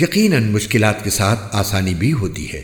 یقیناً مشکلات کے ساتھ آسانی بھی ہوتی ہے۔